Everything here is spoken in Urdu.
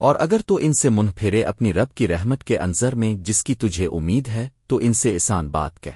اور اگر تو ان سے منہ پھیرے اپنی رب کی رحمت کے انظر میں جس کی تجھے امید ہے تو ان سے اسان بات کہ